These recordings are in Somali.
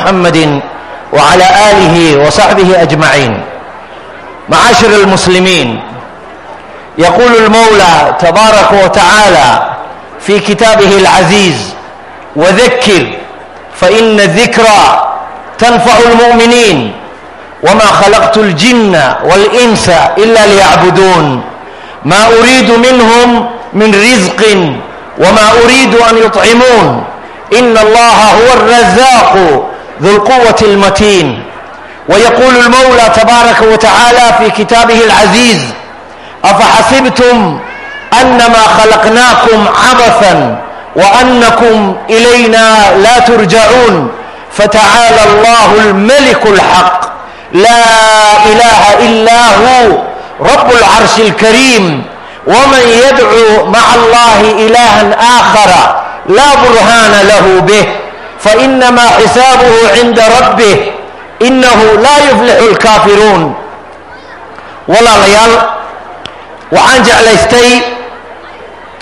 محمد وعلى آله وصحبه أجمعين معاشر المسلمين يقول المولى تبارك وتعالى في كتابه العزيز وذكر فإن الذكرى تنفع المؤمنين وما خلقت الجن والإنس إلا ليعبدون ما أريد منهم من رزق وما أريد أن يطعمون إن الله هو الرزاق ذو القوة المتين ويقول المولى تبارك وتعالى في كتابه العزيز أفحسبتم أنما خلقناكم عبثا وأنكم إلينا لا ترجعون فتعالى الله الملك الحق لا إله إلا هو رب العرش الكريم ومن يدعو مع الله إلها آخر لا برهان له به فإنما حسابه عند ربه إنه لا يفلح الكافرون walaalayaal waxaan jeclaystay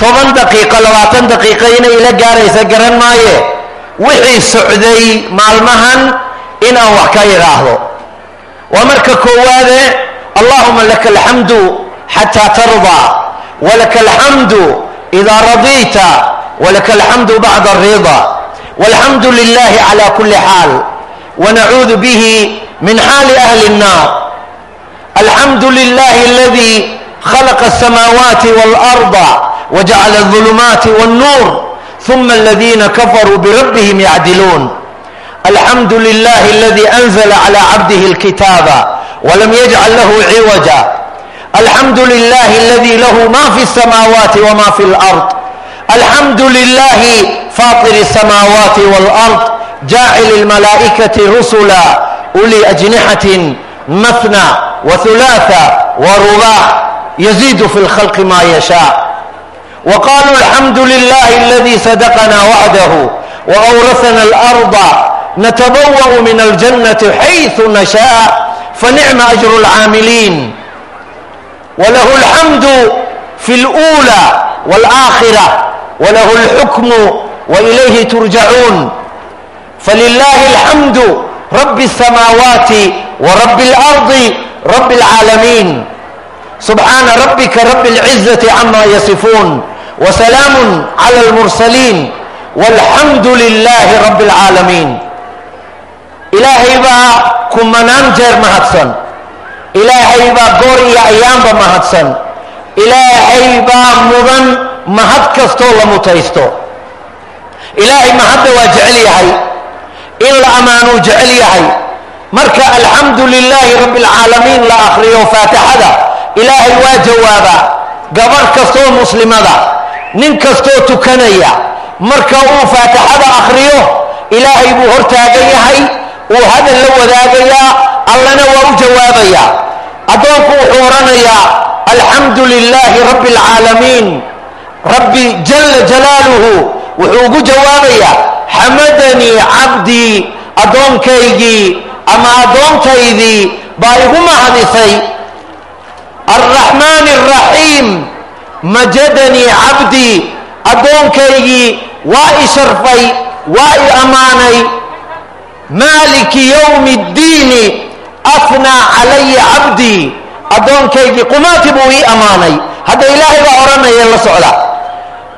toban daqiiqo labaatan daqiiqo inay ila gaaraysa garan maaye wixii socday maalmahan inaan wax ka idhaahdo waa marka koowaade allahuma laka alxamdu xataa tardaa walaka alxamdu idaa radiita walaka alxamdu bacda alrida walxamdu lilahi cala kuli xaal wanacuudu bihi min xaali ahli الnar الحمد لله الذي خلق السماوات والأرض وجعل الظلمات والنور ثم الذين كفروا بربهم يعدلون الحمد لله الذي أنزل على عبده الكتاب ولم يجعل له عوجا الحمد لله الذي له ما في السماوات وما في الأرض الحمد لله فاطر السماوات والأرض جاعل الملائكة رسلا أولي أجنحة مثنى وثلاثة ورباع يزيد في الخلق ما يشاء وقالوا الحمد لله الذي صدقنا وعده وأورثنا الأرض نتبوأ من الجنة حيث نشاء فنعم أجر العاملين وله الحمد في الأولى والآخرة وله الحكم وإليه ترجعون فلله الحمد رب السماوات ورب الأرض رب العالمين سبحان ربك رب العزة عما يصفون وسلام على المرسلين والحمد لله رب العالمين إلهي با كمنان جير مهدسن إلهي با قوري أيام با مهدسن إلهي با مضن ilaahay ma hadda waa jecel yahay? In la ammaanuu jecel yahay? Marka alxamdu lilaahi rabbi alcaalamiin la akriyo faatixada ilaahay waa jawaabaa gabarh kastoo muslimada nin kastoo tukanaya marka uu faatixada akhriyo ilaahay buu hortaagan yahay uu hadal la wadaagayaa allana waa u jawaabayaa addoonku wuxuu odhanayaa alxamdu lilaahi rabbi alcaalamiin rabbi jala jalaaluhu wuxuu ugu jawaabayaa xamadanii cabdii addoonkaygii ama addoontaydii baa igu mahadisay. Alraxmaani alraxiim majadanii cabdii addoonkaygii waa i sharfay waa i ammaanay. Maaliki yowmi ddiini afnaa calaya cabdii addoonkaygii qumaati buu ii ammaanay. Hadda ilaahay baa odhanaya la socda.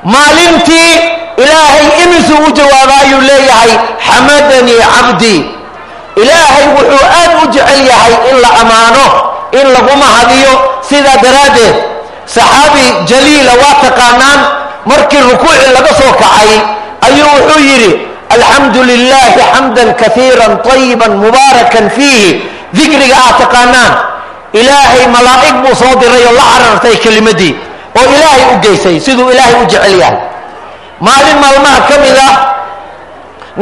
Maalintii ilaahay imisuu u jawaaba ayuu leeyahay xamadanii cabdii ilaahay wuxuu aad u jecel yahay in la ammaano in lagu mahadiyo sidaa daraaddeed saxaabi jaliila waa taqaanaan markii rukuuci laga soo kacay ayuu wuxuu yidhi alxamdu lilaahi xamdan kaiiran طayiban mubaarakan fiihi. Dikriga aad taqaanaan ilaahay malaa'ig buu soo diray oo la carartay kelimadii oo ilaahay u geysay siduu ilaahay u jecel yahay maalin maalmaha ka mid ah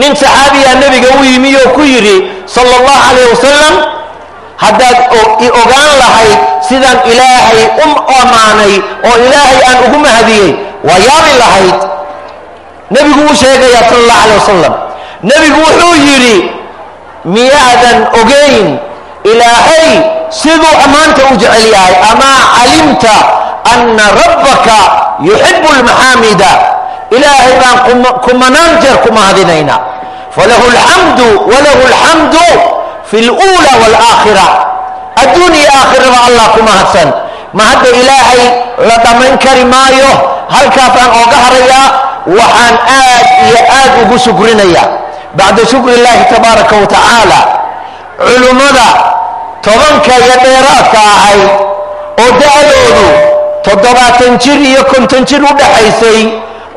nin saxaabiyaa nebiga u yimi oo ku yidhi sala allahu calayh wasalam haddaad i ogaan lahayd sidaan ilaahay u ammaanay oo ilaahay aan ugu mahadiyey waa yaabi lahayd. Nebigu uu sheegayaa sala allahu calayh wasalam nebigu wuxuu yidhi miyaadan ogayn ilaahay siduu ammaanta u jecel yahay amaa calimta anna rabbaka yuxibu almaxaamida ilaahay baan kumanaan jeer ku mahadinaynaa falahu alxamdu walahu alxamdu fi lula waalaakhira adduun iyo aakhiraba allah ku mahadsan ma hadda ilaahay la dhammayn kari maayo halkaasaan ooga harayaa waxaan aad iyo aad ugu shukrinaya bacda shukri illaahi tabaaraka wa tacaala culummada tobanka iyo dheeraadka ahayd oo da-doodu toddobaatan jir iyo konton jir u dhaxaysay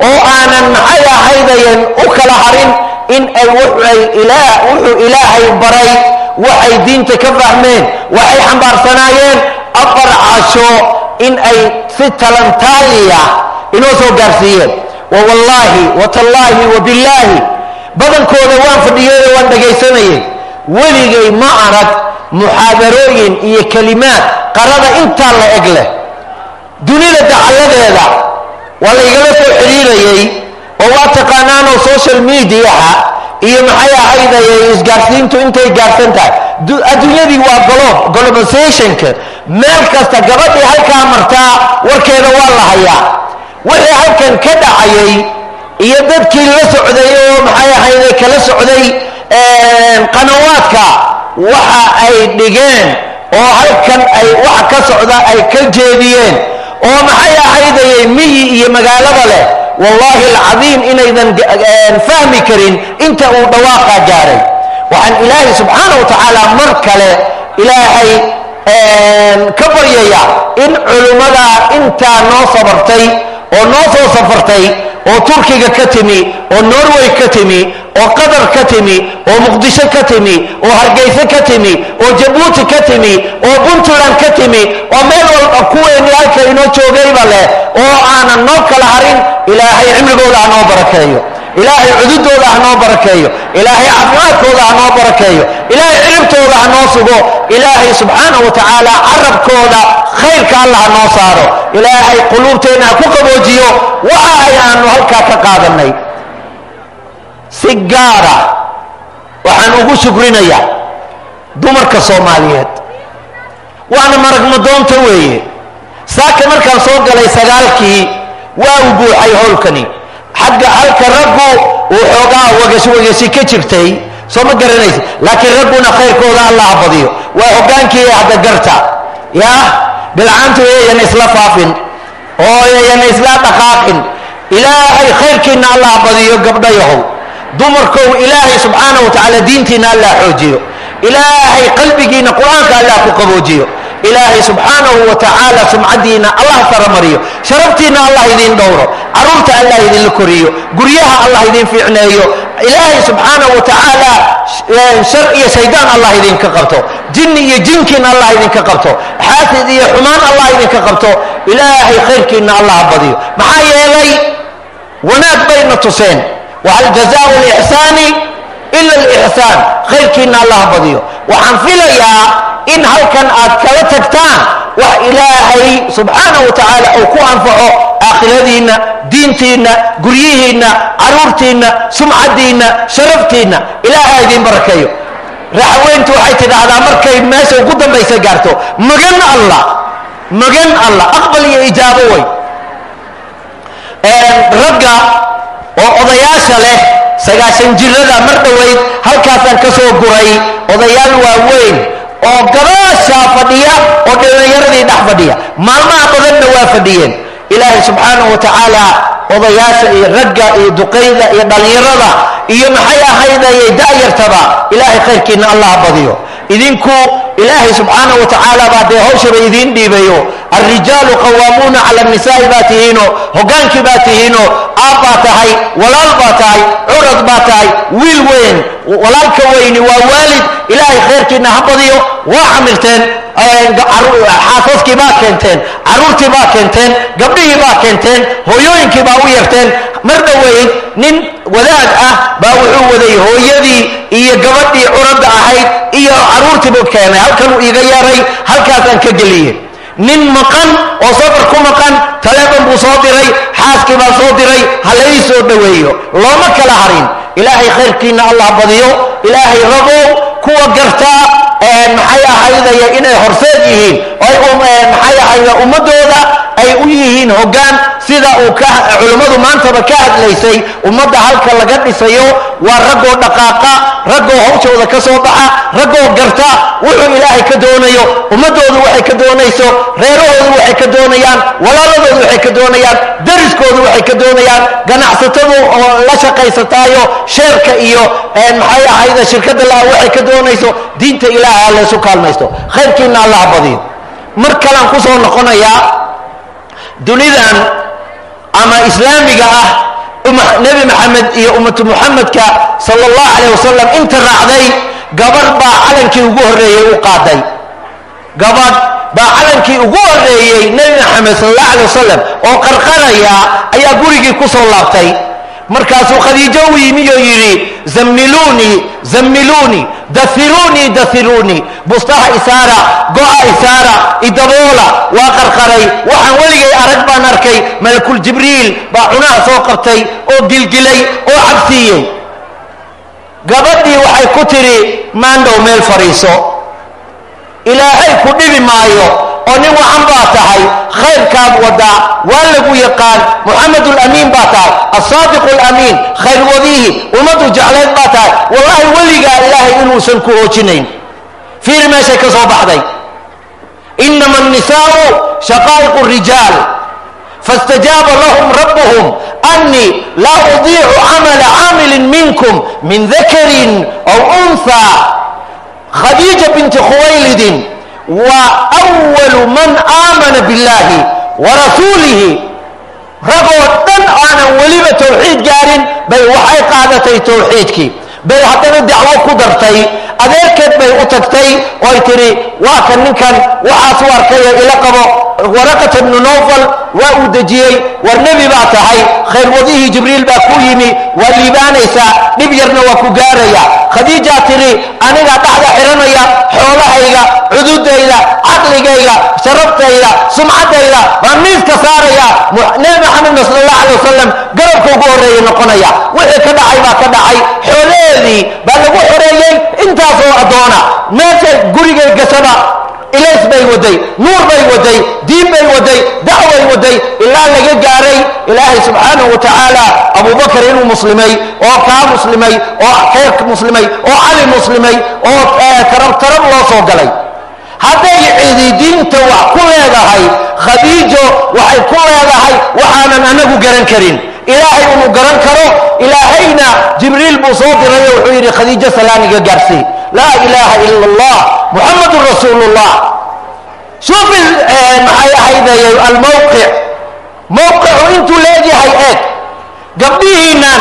oo aanan maxay ahaydayan u kala harin in ay wuxuu ilaahay baray waxay diinta ka fahmeen waxay xambaarsanaayeen afar casho in ay si talantaaliya inoo soo gaarsiiyeen. Wa wallaahi wa tallaahi wa billaahi. Badankooda waan fadhiyey waan dhagaysanayay weligay ma arag muxaadarooyin iyo kelimaad qarada intaa la eg leh dunida dacalladeeda waa laygala soo xidhiirayay oo waa taqaanaanoo social mediaha iyo maxay ahaydayay isgaarsiintu intay gaarsan tahay. Adduunyadii waa golob globalizationka. Meel kasta gabadhii halkaa martaa warkeeda waa la hayaa. Wixii halkan ka dhacayay iyo dadkii la socday oo maxay ahayday kala socday qanawaadka waxa ay dhigeen oo halkan ay wax ka socda ay ka jeediyeen oo maxay ahaydayay miyi iyo magaalada leh wallaahi alcadiim inaydan fahmi karin inta uu dhawaaqa gaaray. Waxaan ilaahay subxaana wa tacaala mar kale ilaahay ka baryaya in culummada intaa noo sabartay oo noo soo safartay oo turkiga ka timi oo norway ka timi oo qatar ka timi oo muqdisho ka timi oo hargeyse ka timi oo jabuuti ka timi oo puntland ka timi oo meel walba kuweeni halka inoo joogayba leh oo aanan noo kala harin ilaahay cimrigooda ha noo barakeeyo ilaahay cududooda ha noo barakeeyo. Ilaahay caafimaadkooda ha noo barakeeyo. Ilaahay ciribtooda ha noo sugo. Ilaahay subxaana wa tacaala carabkooda khayrka alla ha noo saaro. Ilaahay quluubteenna ha ku qaboojiyo. Waxa ay aanu halkaa ka qaadanay si gaara waxaan ugu shukrinayaa dumarka soomaaliyeed. Waana maragmadoonta weeye. Saaka markaan soo galay sagaalkii waa u buuxay howlkani xagga halka raggu uu xoogaa wagash wagashi ka jirtay soo ma garanaysa laakiin ragguna khayrkooda allah badiyo. Waa hogaankii hadda garta. Ya bilcaantu yayan isla faafin oo yayan isla dhaqaaqin. Ilaahay khayrkiina allah badiyo gabdhayahow. Dumarkow ilaahay subxaana wa tacaala diintiina allah xoojiyo. Ilaahay qalbigiina qur'aanka allah ku qaboojiyo ilaahay subxaanahu wa tacaala sumcadiina allah faramariyo sharaftiina allah idin dhowro carruurta allah idinla koriyo guryaha allah idin fiicneeyo ilaahay subxaanahu wa tacaala shar iyo shaydaan allah idinka qabto jinni iyo jinkiina allah idinka qabto xaasid iyo xumaan allah idinka qabto ilaahay khayrkiina allah badiyo. Maxaa yeelay wanaag bayna tuseen. Wahal jazaau lixsaani ila alixsaan khayrkiina allah badiyo. Waxaan filayaa in halkan aad kala tagtaan wax ilaahay subxaana wa tacaala uu ku anfaco aakhiradiinna diintiinna guryihiinna caruurtiinna sumcadiinna sharaftiinna. Ilaaha idin barakeeyo. Raxweyntu waxay tidhaahdaa markay meesha ugu dambaysa gaarto magan allah magan allah aqbal iyo ijaabo way ragga oo odayaasha leh sagaashan jirada mar dhoweyd halkaasaan ka soo guray odayaal waaweyn oo gabaashaa fadhiya oo dhallinyaradii dhex fadhiya. Maalmaha badanna waa fadhiyeen. Ilaahay subxaanahu wa tacaala odayaasha iyo ragga iyo duqayda iyo dhallinyarada iyo maxay ahaydayay da'yartaba ilaahay khayrkiina allah badiyo. Idinku ilaahay subxaanahu wa tacaala baa dee hawshaba idiin dhiibayo alrijaalu qawaamuuna cala annisaai baa tihiino hogaankii baa tihiino aab baa tahay walaal baa tahay curad baa tahay wiil weyn walaalka weyni waa waalid ilaahay khayrkiina ha badiyo waa camilteen xaasaskii baa keenteen caruurtii baa keenteen gabdhihii baa keenteen hooyooyinkii baa u yarteen mar dhoweyd nin wadaad ah baa wuxuu waday hooyadii iyo gabadhii curadda ahayd iyo caruurtiibuu keenay halkanuu iiga yeeray halkaasaan ka geliyey nin maqan oo safar ku maqan taleefon buu soo diray xaaskii baa soo diray ha lai soo dhoweeyo looma kala harin. Ilaahay khayrkiina allah badiyo. Ilaahay rabow kuwa gartaa maxay ahaydaya inay horseed yihiin? Maxay ahayda ummadooda ay u yihiin hoggaan sida uu ka culimmadu maantaba ka hadlaysay ummadda halka laga dhisayo waa raggoo dhaqaaqa raggoo hawshooda ka soo baxa raggoo garta wuxuu ilaahay ka doonayo ummadoodu waxay ka doonayso reerahoodu waxay ka doonayaan walaaladoodu waxay ka doonayaan dariskoodu waxay ka doonayaan ganacsatadu oo la shaqaysataayo sheerka iyo maxay ahayda shirkadda la waxay ka doonayso diinta ilaahay laysu kaalmaysto. Khayrkiina allaha badiyo. Mar kalaan ku soo noqonayaa dunidan ama islaamiga ah nebi maxamed iyo ummatu muxamedka sala allahu calayh wasalam inta raacday gabadh baa calankii ugu horreeyey u qaaday. Gabadh baa calankii ugu horreeyey nebi maxamed sala allahu alay wasalam oo qarqaraya ayaa gurigii ku soo laabtay markaasuu khadiijo u yimi oo yidhi zammiluunii zammiluunii dahiruunii dahiruunii bustaha isaara go-a isaara idaboola waa qarqaray waxaan weligay arag baan arkay malakul jibriil baa cunaha soo qabtay oo gilgilay oo cabsiiyey. Gabadhii waxay ku tidhi maandhow meel fadhiiso ilaahay ku dhibi maayo oo nin wacan baa tahay khayrkaad wadaa waa lagu yaqaan muxamed lamiin baa tahay asaadiq lamiin khayr wadiihi ummaddu jeclayd baa tahay wallahi weligaa ilaahay inuusan ku hoojinayn fiir meeshay ka soo baxday inama annisaau shaqaa'iqu rijaal faاstajaaba lahum rabbuhum أني لا أضيع عمل عامل منكم من ذكر أو أنثى خديجة بنت خويلد waa awalu man aamana billaahi wa rasuulihi ragoo dhan aanan weliba tawxiid gaarin bay waxay qaadatay tawxiidkii bay haddana dacwo ku dartay adeerkeed bay u tagtay ooy tidhi waa kan ninkan waxaas u arkayo ila qabo waraqat bnu nowfal waa uu dejiyey war nebi baa tahay khayrwadihii jibriil baa ku yimi waa liibaanaysaa dhib yarna waa ku gaaraya khadiijaa tidhi anigaa dhaxda xiranaya xoolahayga cududayda caqligayga sharaftayda sumcaddayda baan miiska saaraya. Nebi maxamedna sal allah alay wasalam garabka ugu horreeya noqonaya. Wixii ka dhacay baa ka dhacay. Xoolaheedii baa lagu xoreeyey intaasoo addoona. Meesha gurigay gashaba ilays bay waday nuur bay waday diin bay waday dacway waday ilaa laga gaaray ilaahay subxaanahu wa tacaala abubakar inuu muslimay oo kaa muslimay oo kayr muslimay oo cali muslimay oo tarab tarab loo soo galay. Hadday cidi diinta wax ku leedahay khadiijo waxay ku leedahay waxaanan anagu garan karin. Ilaahay unu garan karo ilaahayna jibriil buu soo diray oo wuxuu yidhi khadiijo salaamiga gaarsii laa ilaaha ila allah muxamadun rasuulu llah shuufi maxay ahayday almawqic mawqicu intuu leegyahay eeg. Gabdhihiinnan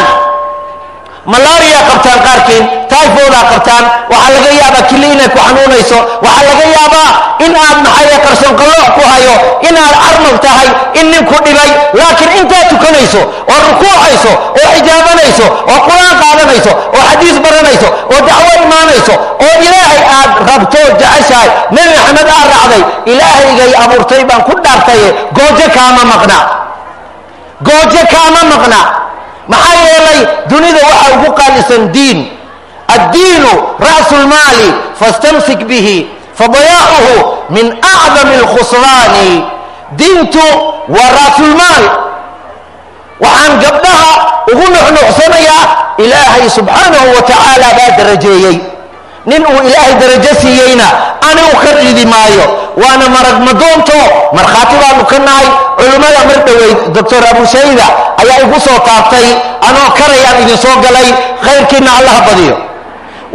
malaria qabtaan qaarkiin typhodaa qabtaan waxaa laga yaabaa kili inay ku xanuunayso waxaa laga yaabaa in aad maxay qarsanqalloox ku hayo inaad carmal tahay in nin ku dhibay laakiin intaad tukanayso oo rukuucayso oo xijaabanayso oo qur'aan qaadanayso oo xadiis baranayso oo dacwo imaanayso oo ilaahay aad rabto jeceshahay nebi maxamed aad raacday ilaahaygay abuurtay baan ku dhaartaye goojo kaama maqna goojo kaama maqna maxaa yeelay dunida waxaa ugu qaalisan diin. Addiinu ra'su lmaali fastamsik bihi fadayaacuhu min acdami alkhusraani. Diintu waa ra'sulmaal waxaan gabdhaha ugu nuxnuxsanayaa ilaahay subxaanahu wa tacaala baa darajeeyey nin uu ilaahay darajo siiyeyna anigu ka ridi maayo. Waana marag madoonto markhaati baanu ka nahay. Culimmada mar dhoweyd doctor abu shayda ayaa igu soo taabtay. Anoo karayaan idin soo galay. Khayrkiina allaha badiyo.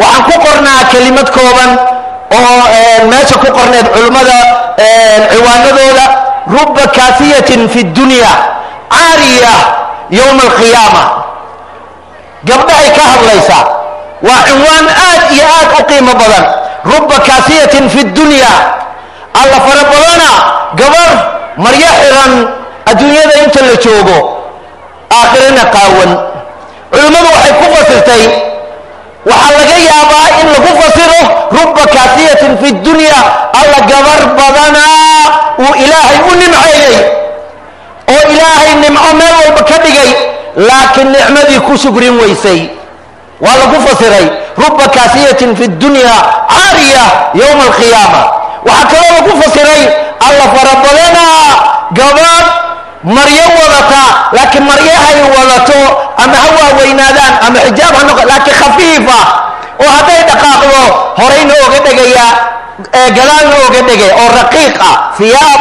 Waxaan ku qornaa kelimad kooban oo meesha ku qorneed culimmada ciwaanadooda. Ruba kaasiyatin fi dunya caariya yowma alqiyaama. Gabdhahay ka hadlaysaa waa cinwaan aad iyo aad u qiimo badan. Ruba kaasiyatin fi dunya. Alla fara badana gabar maryo xiran adduunyada inta la joogo aakhirana qaawan. Culimmadu waxay ku fasirtay waxaa laga yaabaa in lagu fasiro ruba kaasiyatin fi dunya. Alla gabar badanaa uu ilaahay u nimceeyey oo ilaahay nimco meel walba ka dhigay laakiin nicmadii ku shugrin weysay waa lagu fasiray ruba kaasiyatin fi dunya caariya yowma alqiyaama. Waxaa kaloo lagu fasiray alla farabadanaa gabadh maryo wadata laakiin maryahay wadato ama ha waaweynaadaan ama xijaab ha noqo laakiin khafiifa oo hadday dhaqaaqdo horayna oga dhegaya gadaalna oga dhegaya oo raqiiq ah hiyaab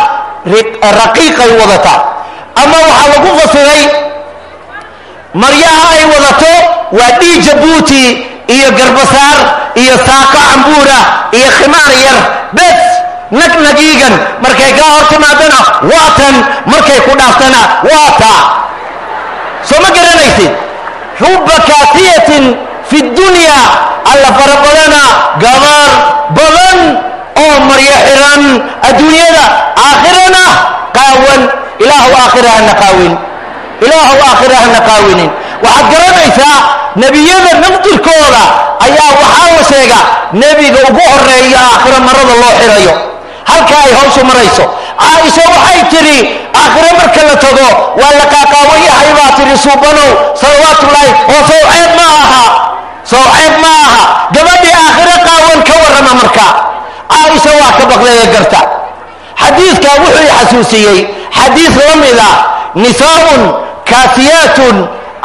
raqiiqay wadata. Ama waxaa lagu fasiray maryaha ay wadato waa dhii jabuuti iyo garbasaar iyo saaqo cambuura iyo khimaar yar. Bes nagnagiigan markay kaa hor timaadana waa tan markay ku dhaaftana waa taa soo ma garanaysid ruba kaatiyatin fi dunya alla fara badana gabaar badan oo maryo xiran adduunyada aakhirana qaawan ilaahu aakhira qaawin ilaahu aakhira hana qaawinin. Waxaad garanaysaa nebiyada naftirkooda ayaa waxaa la sheega nebiga ugu horreeya aakhiro marada loo xirayo. Halka ay hawshu marayso. Caaisha waxay tidhi aakhiro marka la tago waa la qaaqaawan yahay baa tidhi suubanow salawaatullaahi oo sawceeb ma aha sawceeb ma aha. Gabadhii aakhiro qaawan ka warrama marka. Caaisha waa ka baqdaya garta. Xadiidkaa wuxuu i xasuusiyey xadiis la mida nisaaun kaasiyaatun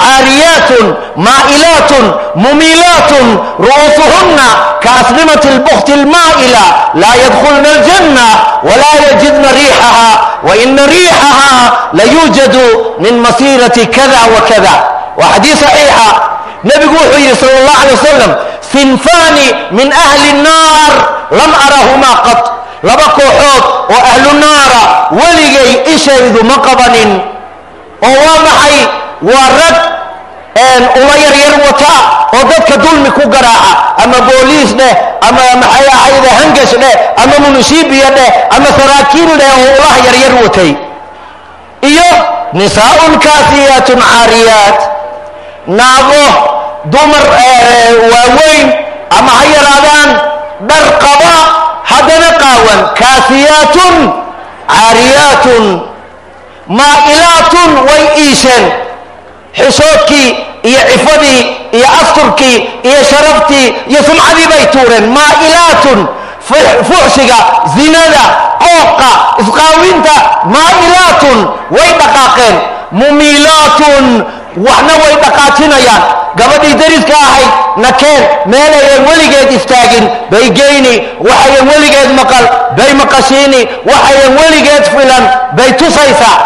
caariyaatun maa'ilaatun mumiilaatun ru'uusuhunna kaasnimati lbukti lmaa'ila laa yadkhulna aljanna walaa yajidna riixaha waina riixaha layuujadu min masiirati kada wakada waa xadiis saxiixa nebigu wuxuu yidhi sala allah alay wasalam sinfaani min ahli nnaar lam arahumaa qat laba kooxood oo ahlu naara weligay ishaydu ma qabanin oo waa maxay? Waa rag ula yaryar wata oo dadka dulmi ku garaaca ama booliis dheh ama maxay ahayde hangash dheh ama munushibiya dheh ama saraakiil dheh oo ulaha yaryar watay. Iyo nisaaun kaasiyaatun caariyaat. Naago dumar waaweyn ama ha yaraadaan dhar qaba haddana qaawan. Kaasiyaatun caariyaatun maa'ilaatun way iisheen xishoodkii iyo cifadii iyo asturkii iyo sharaftii iyo sumcadii bay tuureen. Maa'ilaatun fuxshiga zinada qooqa isqaawinta maa'ilaatun way dhaqaaqeen. Mumiilaatun waxna way dhaqaajinayaan. Gabadhii dariska ahayd nakeen meelayan weligeed istaagin. Bay geyni waxayan weligeed maqal. Bay maqashiini waxayan weligeed filan. Bay tusaysaa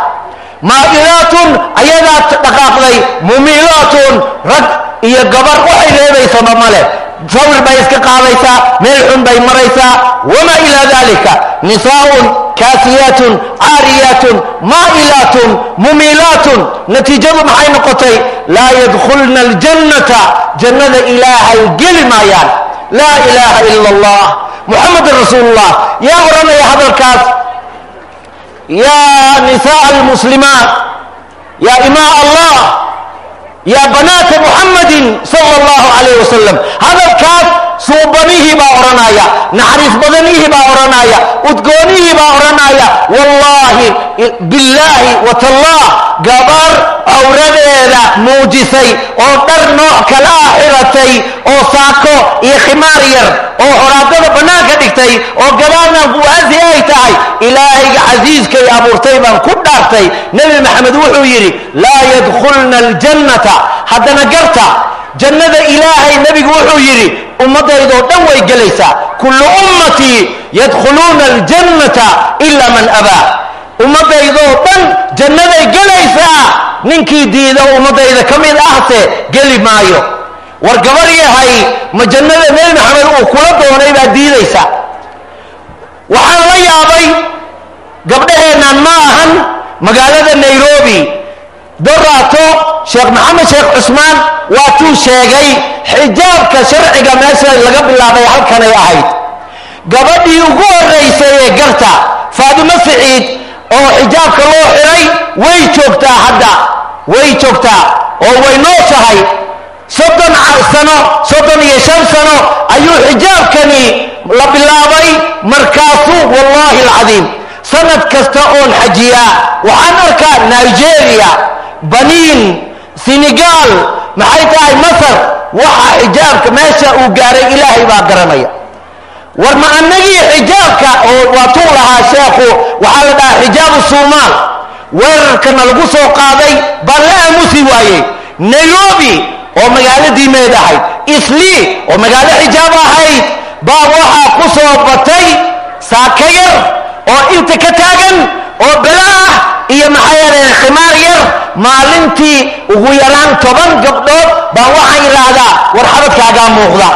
maa'ilaatun ayadaa dhaqaaqday mumiilaatun rag iyo gabar waxay reebaysaba male. Sawir bay iska qaadaysaa meel xun bay maraysaa wamaa ilaa dalika nisaaun kaasiyaatun caariyaatun maa'ilaatun mumiilaatun natiijadu maxay noqotay? Laa yadkhulna aljannata. Jannada ilaahay geli maayaan. Laa ilaaha ila allah muxamedun rasuulullah. Yaa odhanaya hadalkaas yaa nisaa almuslimaat yaa imaa allah yaa banaata muxamadin sala allahu calayh wasalam hadalkaas suubanihii baa odhanaya naxariis badanihii baa odhanaya udgoonihii baa odhanaya wallaahi watallah gabar awradeeda muujisay oo dhar nooc kala ah xiratay oo saako iyo khimaar yar oo horaadada bannaanka dhigtay oo gabaalna buwaasi ay tahay ilaahayga casiiskay abuurtay baan ku dhaartay. Nebi maxamed wuxuu yidhi laa yadkhulna aljannata. Haddana garta jannada ilaahay nebigu wuxuu yidhi ummaddaydoo dhan way gelaysaa. Kullu ummatii yadkhuluuna aljannata ila man abaa ummaddaydoo dhan jannaday gelaysaa. Ninkii diida ummaddayda ka mid ahse geli maayo. War gabar yahay ma jannada nebi maxamed uu kula doonay baa diidaysa. Waxaan la yaabay gabdhaheennan ma ahan magaalada nairobi. Doraato sheekh maxamed sheekh cusmaan waatuu sheegay xijaabka sharciga meesha laga bilaabay halkanay ahayd. Gabadhii ugu horeysay ee garta faadimo siciid oo xijaabka loo xiray way joogtaa hadda way joogtaa oo way nooshahay soddon sano soddon iyo shan sano ayuu xijaabkani la bilaabay markaasuu wallaahi alcadiim. Sanad kasta oon xajiyaa waxaan arkaa nigeria baniin senegaal maxay tahay masar? Waxa xijaabka meesha uu gaaray ilaahay baa garanaya war ma annagii xijaabka oo waa tuu lahaa sheekhu waxaa la dhahaa xijaabu suumaal. Weerarkana lagu soo qaaday baan la aamusi waayey. Nairobi oo magaaladii meed ahayd. Islii oo magaalo xijaab ahayd. Baa waxaa ku soo batay saaka yar oo inta ka taagan oo bela ah iyo maxaa yeelay khimaar yar maalintii ugu yaraan toban gabdhood baan waxaan yidhaahdaa war xabadkaagaa muuqda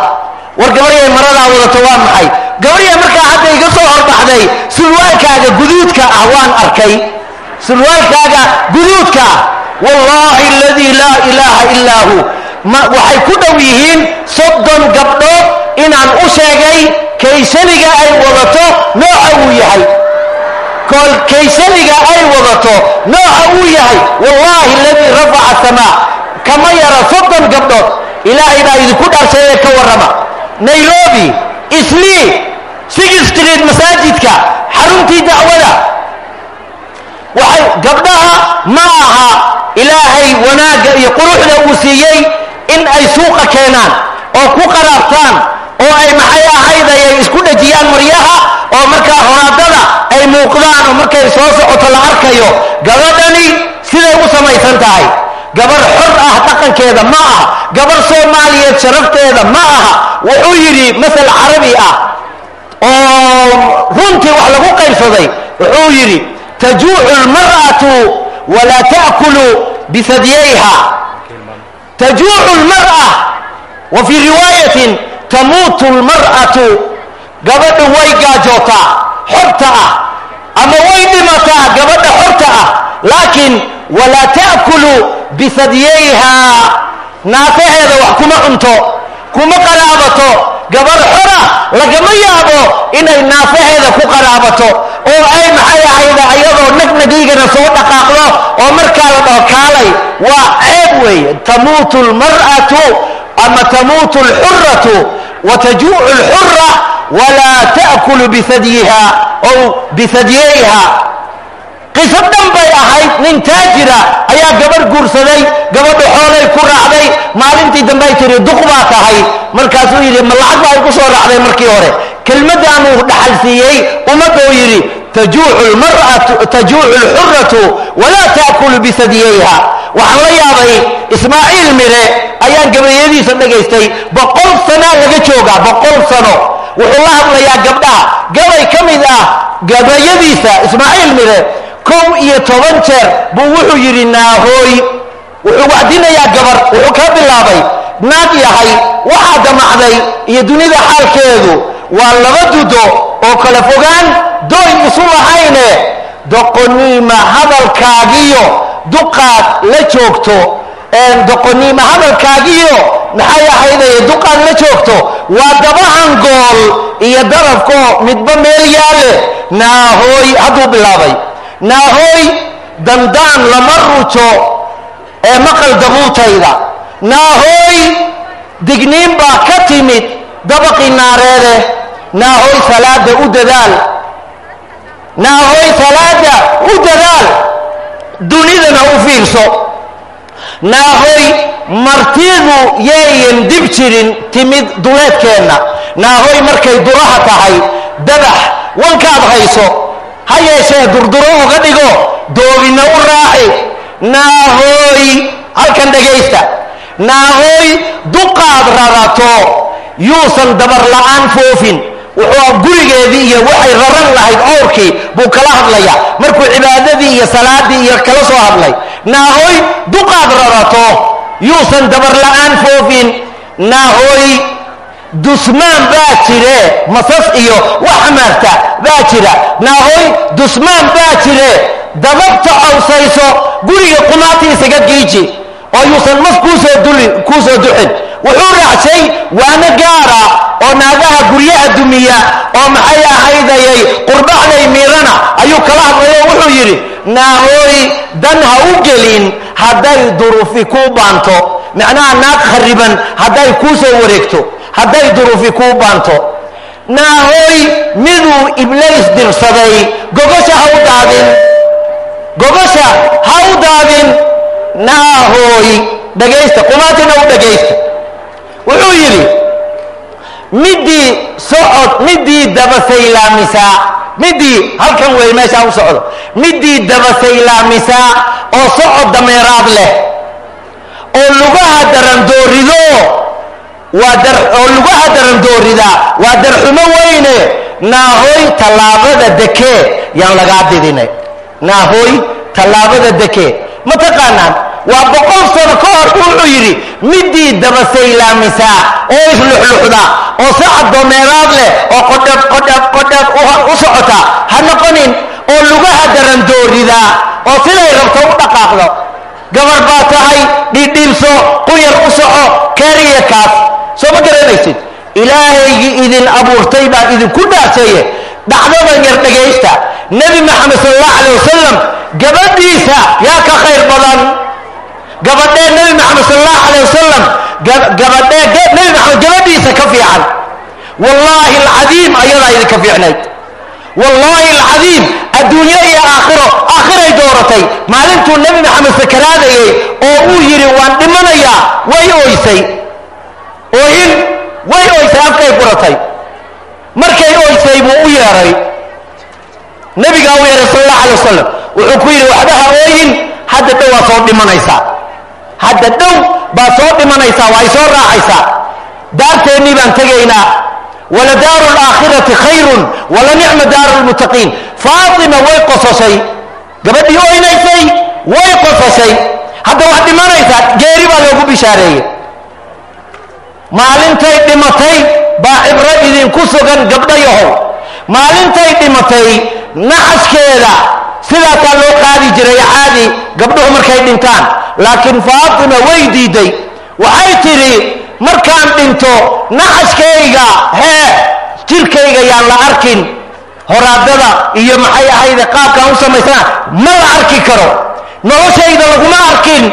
war gabaryay maradaa wadato waa maxay? Gabarya markaa hadda iga soo horbaxday surwaalkaaga guduudka ah waan arkay. Surwaalkaaga guduudka ah. Wallaahi aladii laa ilaaha illaa hu waxay ku dhow yihiin soddon gabdhood inaan u sheegay kaysaniga ay wadato nooca uu yahay. Kool kaysaniga ay wadato nooca uu yahay. Wallaahi aladii rafaca samaa. Kama yara soddon gabdhood ilaahay baa idinku dhaarsaye ka warrama nairobi islii six street masaajidka xaruntii dacwada. Waxay gabdhaha ma aha ilaahay wanaagga iyo quruxda uu siiyey in ay suuqa keenaan oo ku qaraabtaan oo ay maxay ahayd ayay isku dhejiyaan maryaha oo markaa horaadada ay muuqdaan oo markay soo socoto la arkayo. Gabadhani siday u samaysan tahay gabar xor ah dhaqankeeda ma aha gabar soomaaliyeed sharafteeda ma aha. Wuxuu yidhi masal carabi ah oo runtii wax lagu qaybsaday. Wuxuu yidhi tajuucu lmar'atu walaa ta'kulu bisadyayha. Tajuucu lmar'a wa fii riwaayatin tamuutu lmar'atu. Gabadha way gaajootaa xorta ah ama way dhimataa gabadha xorta ah laakiin walaa ta'kulu bisadyayha naafaheeda wax kuma cunto kuma qaraabato. Gabar xora lagama yaabo inay naafaheeda ku qaraabato. Oo ay maxay ahayda ayadoo nagnagiigana soo dhaqaaqdo oo markaa la dhaho kaalay waa ceeb weeye tamuutu lmar'atu ama tamuutu lxuratu wa lxura walaa ta'kulu bisadyiha ow bisadyayha qiso dhan bay ahayd nin taajira ayaa gabarh guursaday gabadha xoolay ku raacday maalintii dambe ay tiri duq baa tahay. Markaasuu yidhi ma baa ku soo raacday markii hore. Kelmaddaanuu dhaxal siiyey ummadou yidhi tajuucu lxuratu walaa ta'kulu bisadyayha waxaan la yaabay ismaaciil mire ayaan gabayadiisa dhagaystay boqol sanaa laga joogaa boqol sano. Wuxuu la hadlayaa gabdhaha. Gabay ka mid ah gabayadiisa ismaaciil mire kow iyo toban jeer buu wuxuu yidhi naahooy wuxuu wacdinayaa gabar wuxuu ka bilaabay naag yahay waxaa damacday iyo dunida xaalkeedu waa laba dudo oo kala fogaan dooy isu lahayne doqoniima hadalkaagiyo duqaad la joogto. Doqoniima hadalkaagiyo maxay ahayday duqaad la joogto waa dabahan gool iyo darafko midba meel yaale naahooy hadduu bilaabay naahooy dandaan lama rujo ee maqal dabuutayda. Naahooy digniin baa ka timid dabaqii naareede naahooy salaada u dadaal. Naahooy salaada u dadaal. Dunidana u fiirso. Naahooy martidu yeeyan dib jirin timid duleedkeenna. Naahooy markay duraha tahay dabax wankaad hayso ha yeeshee durduro oga dhigo. Doobina u raaci. Naahooy halkan dhegaysta naahooy duqaad rarato. Yuusan dabar la'aan foofin. Wuxuu gurigeedii iyo waxay raran lahayd cowrkii buu kala hadlaya markuu cibaadadii iyo salaadii iyo kala soo hadlay. Naahooy duqaad rarato. Yuusan dabar la'aan foofin. Naahooy dusmaan baa jire masas iyo wax xamaarta baa jira naahooy dusmaan baa jire dababta cawsayso guriga qumaati isaga giiji. Oo yuusan mas kuusoo dulin kuusoo duxin. Wuxuu raacshay waana gaara oo naagaha guryaha dumiya oo maxay ahaydayay? Qurbaxday miirana ayuu kala hadlayo wuxuu yidhi naahooy dan ha u gelin hadday durufi kuu baanto. Macnaha naag khariban hadday kuu soo wareegto hadday durufi kuu baanto naahooy miduu iblays dirsaday gogosha ha u daadin gogosha ha u daadin naahooy dhagaysta qumaatina u dhagaysta. Wuxuu yidhi midii socod midii dabasaylaamisaa midii halkan wey meeshaa u socdo midii dabasaylaamisaa oo socod dameeraad leh oo lugaha darandoorido waa dar oo lugaha darandooridaa waa darxumo weyne. Naahoy tallaabada dekee yaan lagaa didinay. Naahoy tallaabada dekee ma taqaanaan? Waa boqol sano ka hor wuxuu yidhi midii dabasaylaamisaa oo isluxluxda oo sacad dameeraad leh oo qodhab qodhab qodhab u socota ha noqonin oo lugaha darandooridaa oo siday rabto u dhaqaaqdo. Gabar baa tahay dhiidhiilso quyar u soco kariya kaas soo ma garanaysid? Ilaahaygii idin abuurtay baa idinku dhaarseeye dhacdadan yar dhagaysta. Nebi maxamed sal allahu alay wasalam gabadhiisa yaa ka khayr badan. Gabadhee nebi maxamed sal allahu alay wasalam gabadhee nebi maxamed gabadhiisa ka fiican. Wallaahi alcadiim ayadaa idinka fiicnayd. Wallaahi alcadiim adduunyo iyo aakhiro aakhiray dooratay. Maalintuu nebi maxamed sakaraadayey oo uu yidhi waan dhimanayaa way oysay ooyin way oysay afkay furatay. Markay oysay buu u yeedhay nebigaa u yeedhay sal allahu alay wasalam wuxuu ku yidhi waxba ooyin hadda dhow waa soo dhimanaysaa. Hadda dhow baa soo dhimanaysaa waa ay soo raacaysaa. Daarteennii baan tegaynaa. Wala daaru laakhirati khayrun wala nicma daaru lmuttaqiin faatima way qososhay. Gabadhii oynaysay way qososhay. Hadda wax dhimanaysaa geeri baa loogu bishaareeyey maalintay dhimatay baa cibro idinku sugan gabdhayahow maalintay dhimatay naxaskeeda sidaasaa loo qaadi jiray caadi gabdhuhu markay dhintaan. Laakiin faatima way diiday. Waxay tidhi markaan dhinto naxaskayga hee jirkayga yaan la arkin. Horaadada iyo maxay ahayde qaabkaan u samaysana ma la arki karo. Noloshayda laguma arkin.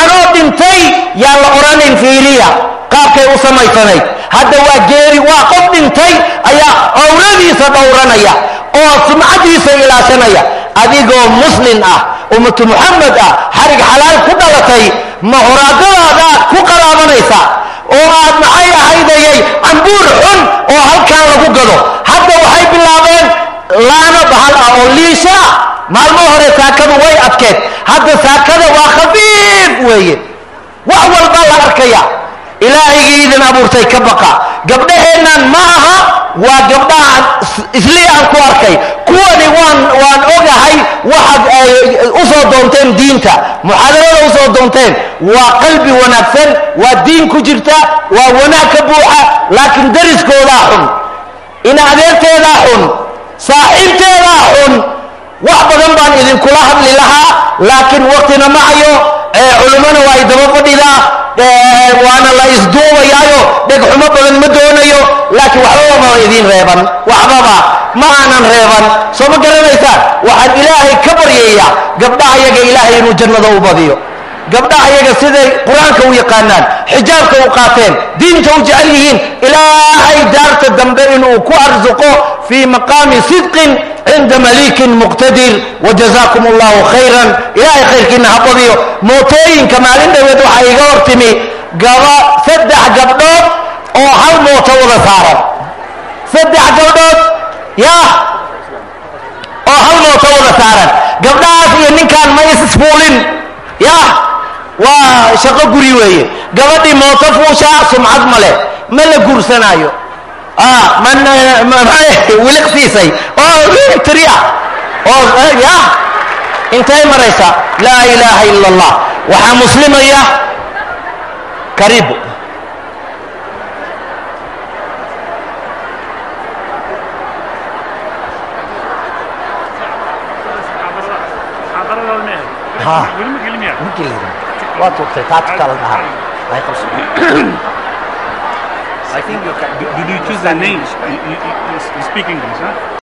Anoo dhintay yaan la odhanin fiiriya qaabkay u samaysanayd. Hadda waa geeri waa qof dhintay ayaa owladiisa dhowranaya oo sumcadiisa ilaashanaya. Adigoo muslin ah ummatu muxamed ah xarig xalaal ku dhalatay ma horaadadaadaad ku qalaabanaysa oo aad maxay ahaydayay cambuur xun oo halkaan lagu gado? Hadda waxay bilaabeen laano bahal ah oo liisha ah. Maalmo hore saakadu way adkeed. Hadda saakada waa khafiif weeye. Wax walba la arkaya ilaahaygii idin abuurtay ka baqa. Gabdhaheennan ma aha waa gabdhaha islii aan ku arkay. Kuwani waan waan ogahay waxaad u soo doonteen diinta. Muxaadarada u soo doonteen. Waa qalbi wanaagsan waa diin ku jirta waa wanaag ka buuxa laakiin dariskoodaa xun ina adeerteedaa xun saaxiibteedaa xun. Wax badan baan idinkula hadli lahaa laakiin waktina ma hayo culimmona waa idaba fadhidaa waana la isduubayaayo dhegxumo badan ma doonayo. Laakiin waxbaba ma idiin reeban. Waxbaba ma aanan reeban. Soo ma garanaysaan waxaan ilaahay ka baryayaa gabdhaha yaga ilaahay inuu jannada u badiyo. Gabdhaha yaga siday qur'aanka u yaqaanaan xijaabka u qaateen diinta u jecel yihiin ilaahay daarta dambe inuu ku arsuqo fii maqaami sidqin cinda malikin muqtadir wajazaakum allahu khayran ilaahay khayrkiina ha badiyo mootooyinka maalin dhaweed waxaa iga hortimi gaba saddex gabdhood oo hal mooto wada saaran saddex gabdhood ya oo hal mooto wada saaran gabdhahaas iyo ninkaan ma isfuulin ya waa shaqo guri weeye gabadhii mooto fuushaa sumcad male ma la guursanaayo wiliqsiisay oo triya oo ya. Intay maraysa? Laa ilaaha ila allah waxaa muslimaya karibu waa I think you can. Did you choose the names? You, you, you speak English, huh?